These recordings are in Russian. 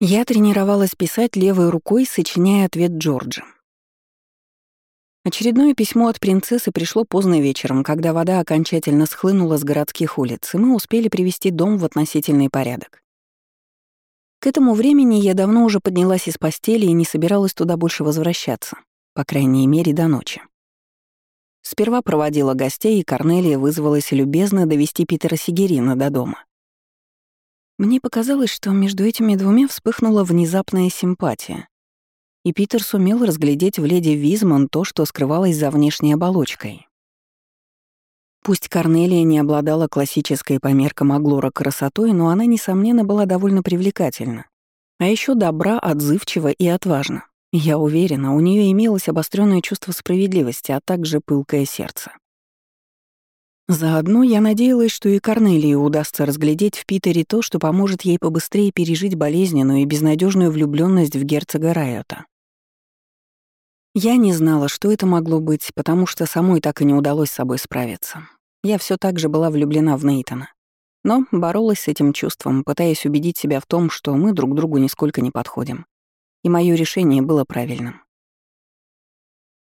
Я тренировалась писать левой рукой, сочиняя ответ Джорджа. Очередное письмо от принцессы пришло поздно вечером, когда вода окончательно схлынула с городских улиц, и мы успели привести дом в относительный порядок. К этому времени я давно уже поднялась из постели и не собиралась туда больше возвращаться, по крайней мере, до ночи. Сперва проводила гостей, и Корнелия вызвалась любезно довести Питера Сигерина до дома. Мне показалось, что между этими двумя вспыхнула внезапная симпатия. И Питер сумел разглядеть в леди Визман то, что скрывалось за внешней оболочкой. Пусть Корнелия не обладала классической по меркам Аглора красотой, но она, несомненно, была довольно привлекательна. А еще добра, отзывчива и отважна. Я уверена, у нее имелось обостренное чувство справедливости, а также пылкое сердце. Заодно я надеялась, что и Корнелии удастся разглядеть в Питере то, что поможет ей побыстрее пережить болезненную и безнадежную влюбленность в герцога Райота. Я не знала, что это могло быть, потому что самой так и не удалось с собой справиться. Я все так же была влюблена в Нейтана. Но боролась с этим чувством, пытаясь убедить себя в том, что мы друг другу нисколько не подходим. И мое решение было правильным.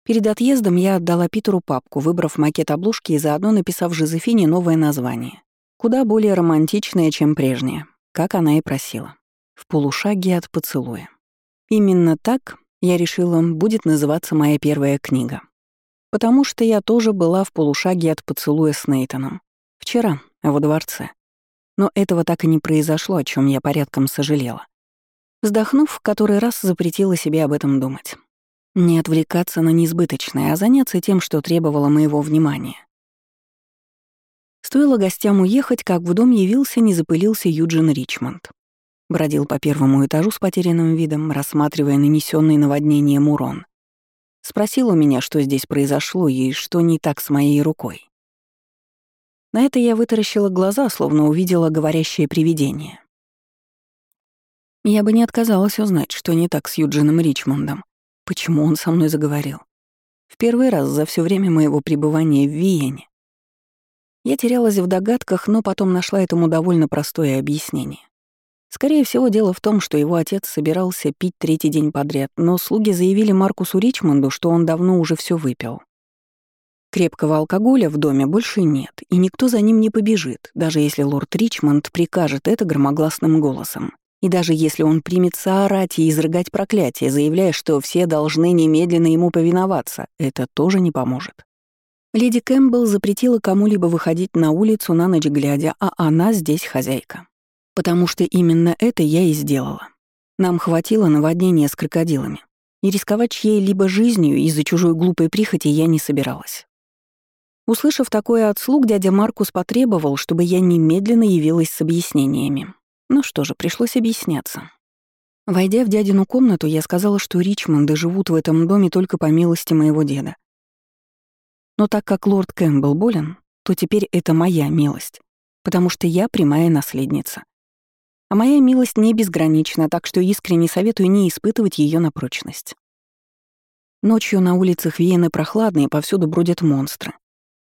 Перед отъездом я отдала Питеру папку, выбрав макет обложки и заодно написав Жозефине новое название. Куда более романтичное, чем прежнее, как она и просила. В полушаге от поцелуя. Именно так, я решила, будет называться моя первая книга. Потому что я тоже была в полушаге от поцелуя с Нейтаном. Вчера, во дворце. Но этого так и не произошло, о чем я порядком сожалела. Вздохнув, в который раз запретила себе об этом думать. Не отвлекаться на несбыточное, а заняться тем, что требовало моего внимания. Стоило гостям уехать, как в дом явился, не запылился Юджин Ричмонд. Бродил по первому этажу с потерянным видом, рассматривая нанесенный наводнением урон. Спросил у меня, что здесь произошло и что не так с моей рукой. На это я вытаращила глаза, словно увидела говорящее привидение. Я бы не отказалась узнать, что не так с Юджином Ричмондом, Почему он со мной заговорил? В первый раз за все время моего пребывания в Виене. Я терялась в догадках, но потом нашла этому довольно простое объяснение. Скорее всего, дело в том, что его отец собирался пить третий день подряд, но слуги заявили Маркусу Ричмонду, что он давно уже все выпил. Крепкого алкоголя в доме больше нет, и никто за ним не побежит, даже если лорд Ричмонд прикажет это громогласным голосом. И даже если он примется орать и изрыгать проклятие, заявляя, что все должны немедленно ему повиноваться, это тоже не поможет. Леди Кэмпбелл запретила кому-либо выходить на улицу на ночь глядя, а она здесь хозяйка. Потому что именно это я и сделала. Нам хватило наводнения с крокодилами. И рисковать чьей-либо жизнью из-за чужой глупой прихоти я не собиралась. Услышав такое от слуг, дядя Маркус потребовал, чтобы я немедленно явилась с объяснениями. Ну что же, пришлось объясняться. Войдя в дядину комнату, я сказала, что Ричмонды живут в этом доме только по милости моего деда. Но так как лорд Кэмпбелл болен, то теперь это моя милость, потому что я прямая наследница. А моя милость не безгранична, так что искренне советую не испытывать ее на прочность. Ночью на улицах Вены прохладные, повсюду бродят монстры.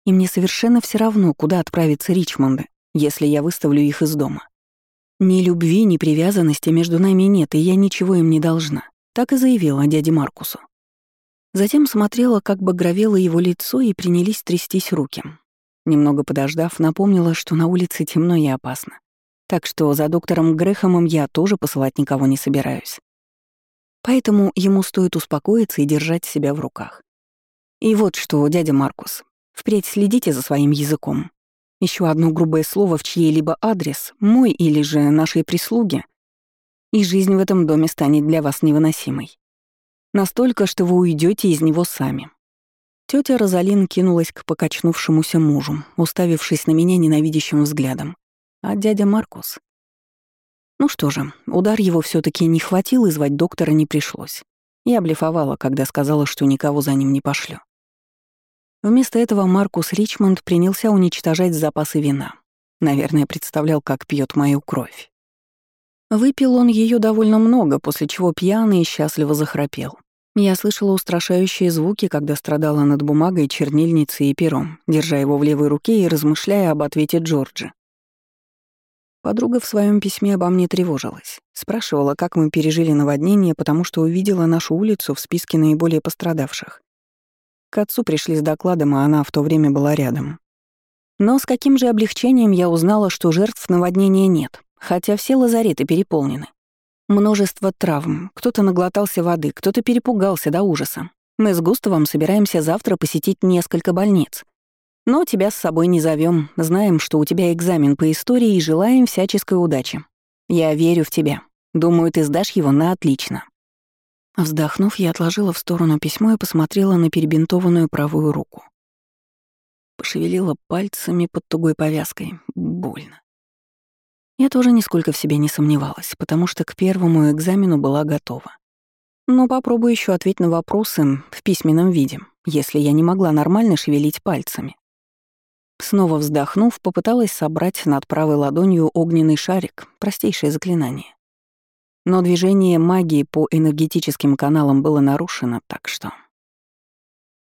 И мне совершенно все равно, куда отправиться Ричмонды, если я выставлю их из дома. Ни любви, ни привязанности между нами нет, и я ничего им не должна. Так и заявила дяде Маркусу. Затем смотрела, как багровело его лицо, и принялись трястись руки. Немного подождав, напомнила, что на улице темно и опасно. Так что за доктором Грэхэмом я тоже посылать никого не собираюсь. Поэтому ему стоит успокоиться и держать себя в руках. И вот что, дядя Маркус, впредь следите за своим языком. Еще одно грубое слово в чьей-либо адрес, мой или же нашей прислуги, и жизнь в этом доме станет для вас невыносимой. Настолько, что вы уйдете из него сами. Тетя Розалин кинулась к покачнувшемуся мужу, уставившись на меня ненавидящим взглядом. А дядя Маркус? Ну что же, удар его все таки не хватил, и звать доктора не пришлось. Я блефовала, когда сказала, что никого за ним не пошлю. Вместо этого Маркус Ричмонд принялся уничтожать запасы вина. Наверное, представлял, как пьет мою кровь. Выпил он ее довольно много, после чего пьяный и счастливо захрапел. Я слышала устрашающие звуки, когда страдала над бумагой, чернильницей и пером, держа его в левой руке и размышляя об ответе Джорджа. Подруга в своем письме обо мне тревожилась. Спрашивала, как мы пережили наводнение, потому что увидела нашу улицу в списке наиболее пострадавших. К отцу пришли с докладом, а она в то время была рядом. Но с каким же облегчением я узнала, что жертв наводнения нет, хотя все лазареты переполнены. Множество травм, кто-то наглотался воды, кто-то перепугался до ужаса. Мы с Густавом собираемся завтра посетить несколько больниц. Но тебя с собой не зовем, знаем, что у тебя экзамен по истории и желаем всяческой удачи. Я верю в тебя. Думаю, ты сдашь его на отлично». Вздохнув, я отложила в сторону письмо и посмотрела на перебинтованную правую руку. Пошевелила пальцами под тугой повязкой. Больно. Я тоже нисколько в себе не сомневалась, потому что к первому экзамену была готова. Но попробую еще ответить на вопросы в письменном виде, если я не могла нормально шевелить пальцами. Снова вздохнув, попыталась собрать над правой ладонью огненный шарик, простейшее заклинание. Но движение магии по энергетическим каналам было нарушено, так что...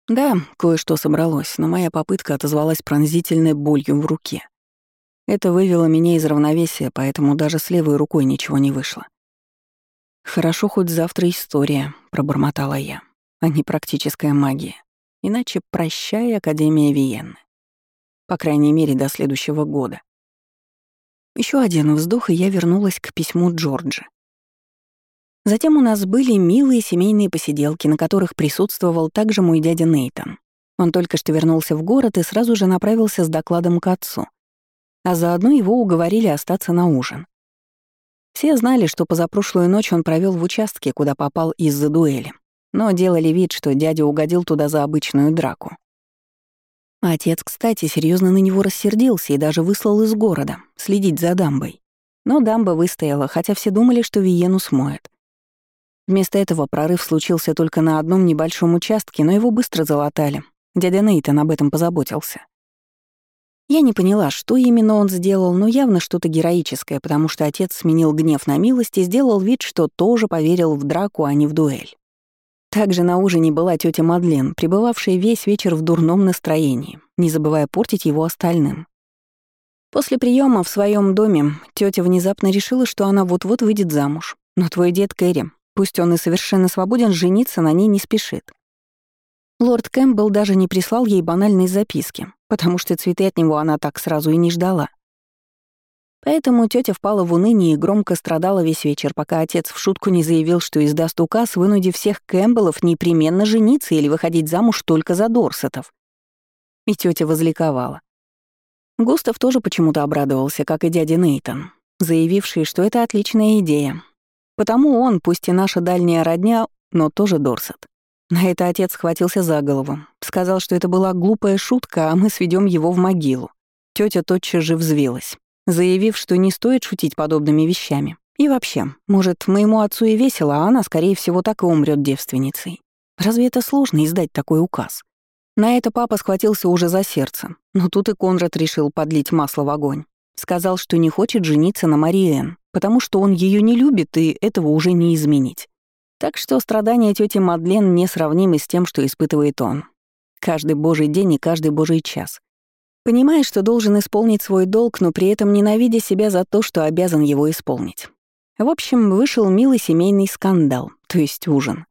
Да, кое-что собралось, но моя попытка отозвалась пронзительной болью в руке. Это вывело меня из равновесия, поэтому даже с левой рукой ничего не вышло. «Хорошо, хоть завтра история», — пробормотала я, а не практическая магия. Иначе прощай, Академия Виенны. По крайней мере, до следующего года. Еще один вздох, и я вернулась к письму Джорджа. Затем у нас были милые семейные посиделки, на которых присутствовал также мой дядя Нейтон. Он только что вернулся в город и сразу же направился с докладом к отцу. А заодно его уговорили остаться на ужин. Все знали, что позапрошлую ночь он провел в участке, куда попал из-за дуэли, но делали вид, что дядя угодил туда за обычную драку. Отец, кстати, серьезно на него рассердился и даже выслал из города следить за дамбой. Но дамба выстояла, хотя все думали, что Виену смоет. Вместо этого прорыв случился только на одном небольшом участке, но его быстро залатали. Дядя Нейтан об этом позаботился. Я не поняла, что именно он сделал, но явно что-то героическое, потому что отец сменил гнев на милость и сделал вид, что тоже поверил в драку, а не в дуэль. Также на ужине была тетя Мадлен, пребывавшая весь вечер в дурном настроении, не забывая портить его остальным. После приема в своем доме тетя внезапно решила, что она вот-вот выйдет замуж. Но твой дед Кэрри, пусть он и совершенно свободен, жениться на ней не спешит. Лорд Кэмпбелл даже не прислал ей банальной записки, потому что цветы от него она так сразу и не ждала. Поэтому тетя впала в уныние и громко страдала весь вечер, пока отец в шутку не заявил, что издаст указ, вынудив всех Кэмпбеллов непременно жениться или выходить замуж только за Дорсетов. И тетя возликовала. Густав тоже почему-то обрадовался, как и дядя Нейтон, заявивший, что это отличная идея. Потому он, пусть и наша дальняя родня, но тоже Дорсет. На это отец схватился за голову, сказал, что это была глупая шутка, а мы сведем его в могилу. Тетя тотчас же взвилась заявив, что не стоит шутить подобными вещами. И вообще, может, моему отцу и весело, а она, скорее всего, так и умрет девственницей. Разве это сложно издать такой указ? На это папа схватился уже за сердце, но тут и Конрад решил подлить масло в огонь. Сказал, что не хочет жениться на Мариэн, потому что он ее не любит, и этого уже не изменить. Так что страдания тети Мадлен несравнимы с тем, что испытывает он. Каждый божий день и каждый божий час. Понимая, что должен исполнить свой долг, но при этом ненавидя себя за то, что обязан его исполнить. В общем, вышел милый семейный скандал, то есть ужин.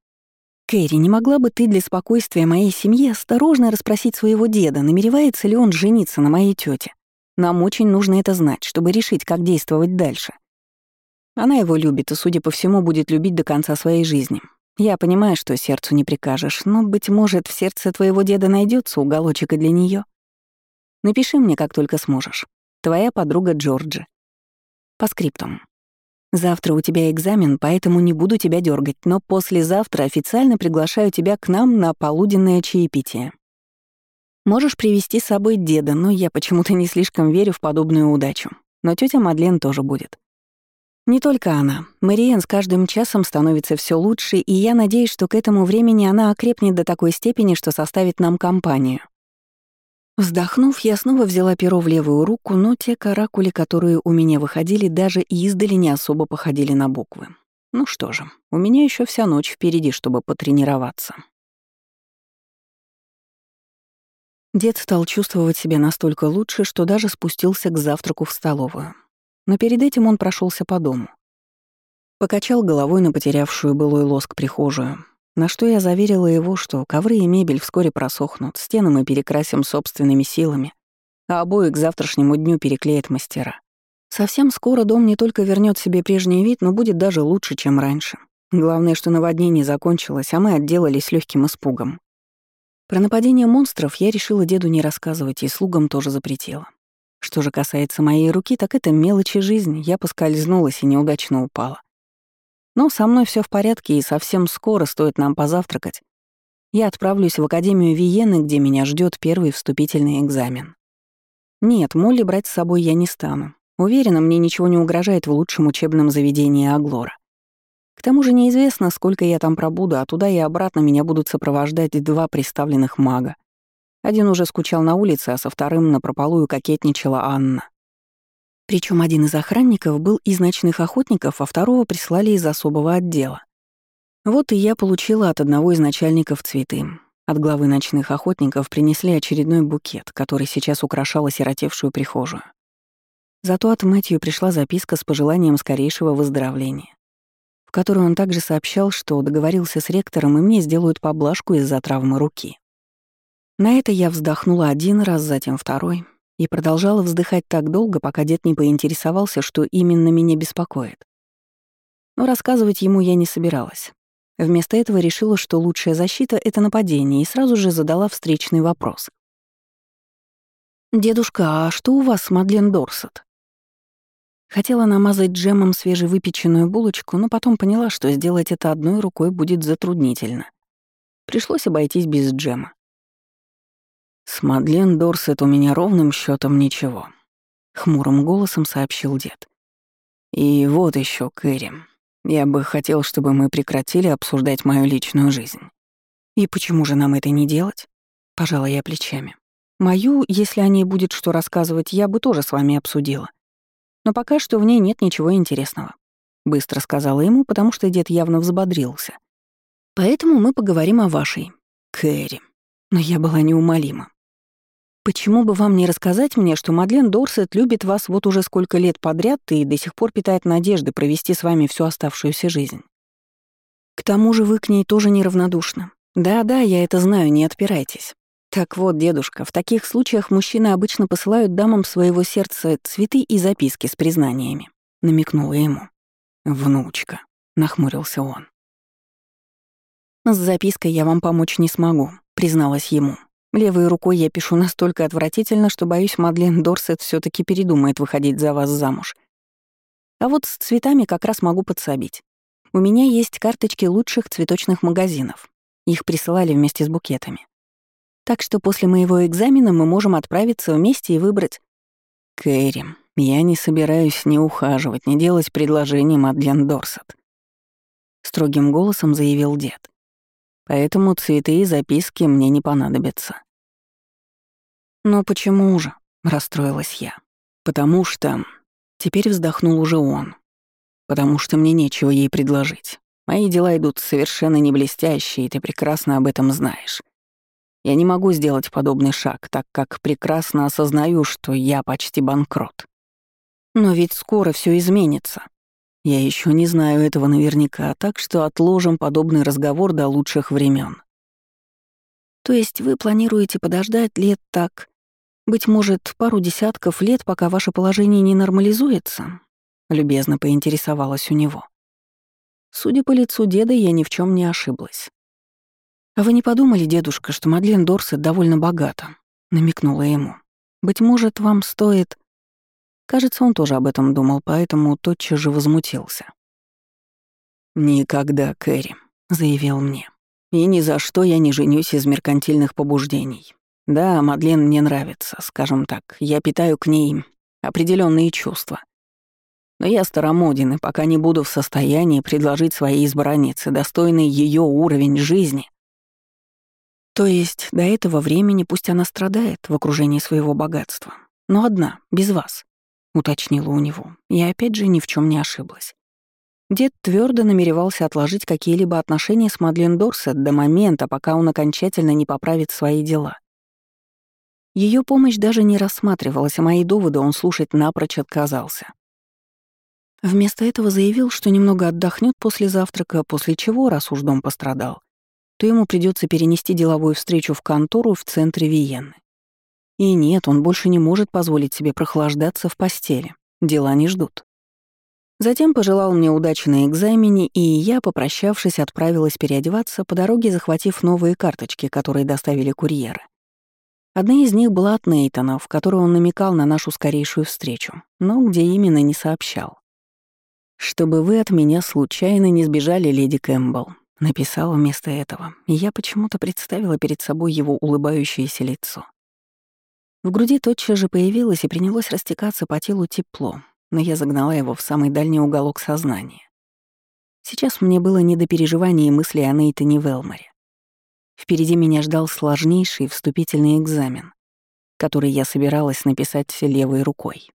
«Кэрри, не могла бы ты для спокойствия моей семьи осторожно расспросить своего деда, намеревается ли он жениться на моей тете? Нам очень нужно это знать, чтобы решить, как действовать дальше. Она его любит и, судя по всему, будет любить до конца своей жизни. Я понимаю, что сердцу не прикажешь, но, быть может, в сердце твоего деда найдется уголочек и для нее. Напиши мне, как только сможешь. Твоя подруга Джорджи. По скриптум. Завтра у тебя экзамен, поэтому не буду тебя дергать, но послезавтра официально приглашаю тебя к нам на полуденное чаепитие. Можешь привести с собой деда, но я почему-то не слишком верю в подобную удачу. Но тетя Мадлен тоже будет. Не только она. Мариен с каждым часом становится все лучше, и я надеюсь, что к этому времени она окрепнет до такой степени, что составит нам компанию. Вздохнув, я снова взяла перо в левую руку, но те каракули, которые у меня выходили, даже издали не особо походили на буквы. Ну что же, у меня еще вся ночь впереди, чтобы потренироваться. Дед стал чувствовать себя настолько лучше, что даже спустился к завтраку в столовую. Но перед этим он прошелся по дому. Покачал головой на потерявшую былой лоск прихожую, на что я заверила его, что ковры и мебель вскоре просохнут, стены мы перекрасим собственными силами, а обои к завтрашнему дню переклеят мастера. Совсем скоро дом не только вернет себе прежний вид, но будет даже лучше, чем раньше. Главное, что наводнение закончилось, а мы отделались легким испугом. Про нападение монстров я решила деду не рассказывать и слугам тоже запретила. Что же касается моей руки, так это мелочи жизни, я поскользнулась и неудачно упала. Но со мной все в порядке, и совсем скоро стоит нам позавтракать. Я отправлюсь в Академию Виены, где меня ждет первый вступительный экзамен. Нет, Молли брать с собой я не стану. Уверена, мне ничего не угрожает в лучшем учебном заведении Аглора. К тому же неизвестно, сколько я там пробуду, а туда и обратно меня будут сопровождать два представленных мага. Один уже скучал на улице, а со вторым напропалую кокетничала Анна. Причем один из охранников был из ночных охотников, а второго прислали из особого отдела. Вот и я получила от одного из начальников цветы. От главы ночных охотников принесли очередной букет, который сейчас украшал осиротевшую прихожую. Зато от Мэтью пришла записка с пожеланием скорейшего выздоровления в которой он также сообщал, что договорился с ректором, и мне сделают поблажку из-за травмы руки. На это я вздохнула один раз, затем второй, и продолжала вздыхать так долго, пока дед не поинтересовался, что именно меня беспокоит. Но рассказывать ему я не собиралась. Вместо этого решила, что лучшая защита — это нападение, и сразу же задала встречный вопрос. «Дедушка, а что у вас с Мадлен Дорсет?» Хотела намазать джемом свежевыпеченную булочку, но потом поняла, что сделать это одной рукой будет затруднительно. Пришлось обойтись без джема. «С Мадлен Дорсет у меня ровным счетом ничего», — хмурым голосом сообщил дед. «И вот еще, Кэрри, я бы хотел, чтобы мы прекратили обсуждать мою личную жизнь». «И почему же нам это не делать?» — пожала я плечами. «Мою, если о ней будет что рассказывать, я бы тоже с вами обсудила. Но пока что в ней нет ничего интересного. Быстро сказала ему, потому что дед явно взбодрился. Поэтому мы поговорим о вашей, Кэрри. Но я была неумолима. Почему бы вам не рассказать мне, что Мадлен Дорсет любит вас вот уже сколько лет подряд и до сих пор питает надежды провести с вами всю оставшуюся жизнь? К тому же вы к ней тоже неравнодушны. Да-да, я это знаю, не отпирайтесь. Так вот, дедушка, в таких случаях мужчины обычно посылают дамам своего сердца цветы и записки с признаниями, намекнула ему. Внучка, нахмурился он. С запиской я вам помочь не смогу, призналась ему. Левой рукой я пишу настолько отвратительно, что боюсь, Мадлен Дорсет все таки передумает выходить за вас замуж. А вот с цветами как раз могу подсобить. У меня есть карточки лучших цветочных магазинов. Их присылали вместе с букетами. Так что после моего экзамена мы можем отправиться вместе и выбрать... Кэрри, я не собираюсь ни ухаживать, ни делать предложение Мадлен Дорсет. Строгим голосом заявил дед. Поэтому цветы и записки мне не понадобятся. «Но почему же?» — расстроилась я. «Потому что...» Теперь вздохнул уже он. «Потому что мне нечего ей предложить. Мои дела идут совершенно не блестящие, и ты прекрасно об этом знаешь. Я не могу сделать подобный шаг, так как прекрасно осознаю, что я почти банкрот. Но ведь скоро все изменится. Я еще не знаю этого наверняка, так что отложим подобный разговор до лучших времен. То есть вы планируете подождать лет так, быть может, пару десятков лет, пока ваше положение не нормализуется? Любезно поинтересовалась у него. Судя по лицу деда, я ни в чем не ошиблась. «А вы не подумали, дедушка, что Мадлен Дорсет довольно богата?» — намекнула ему. «Быть может, вам стоит...» Кажется, он тоже об этом думал, поэтому тотчас же возмутился. «Никогда, Кэрри», — заявил мне. «И ни за что я не женюсь из меркантильных побуждений. Да, Мадлен мне нравится, скажем так, я питаю к ней определенные чувства. Но я старомоден и пока не буду в состоянии предложить своей избраннице достойный ее уровень жизни, то есть до этого времени пусть она страдает в окружении своего богатства, но одна, без вас, уточнила у него, и опять же ни в чем не ошиблась. Дед твердо намеревался отложить какие-либо отношения с Мадлен Дорсет до момента, пока он окончательно не поправит свои дела. Ее помощь даже не рассматривалась, а мои доводы он слушать напрочь отказался. Вместо этого заявил, что немного отдохнет после завтрака, после чего, раз уж дом пострадал, то ему придется перенести деловую встречу в контору в центре Виены. И нет, он больше не может позволить себе прохлаждаться в постели. Дела не ждут. Затем пожелал мне удачи на экзамене, и я, попрощавшись, отправилась переодеваться, по дороге захватив новые карточки, которые доставили курьеры. Одна из них была от Нейтана, в которой он намекал на нашу скорейшую встречу, но где именно не сообщал. «Чтобы вы от меня случайно не сбежали, леди Кэмпбелл», — написал вместо этого, и я почему-то представила перед собой его улыбающееся лицо. В груди тотчас же появилось и принялось растекаться по телу тепло, но я загнала его в самый дальний уголок сознания. Сейчас мне было не до переживаний и мыслей о Нейтане Велморе. Впереди меня ждал сложнейший вступительный экзамен, который я собиралась написать левой рукой.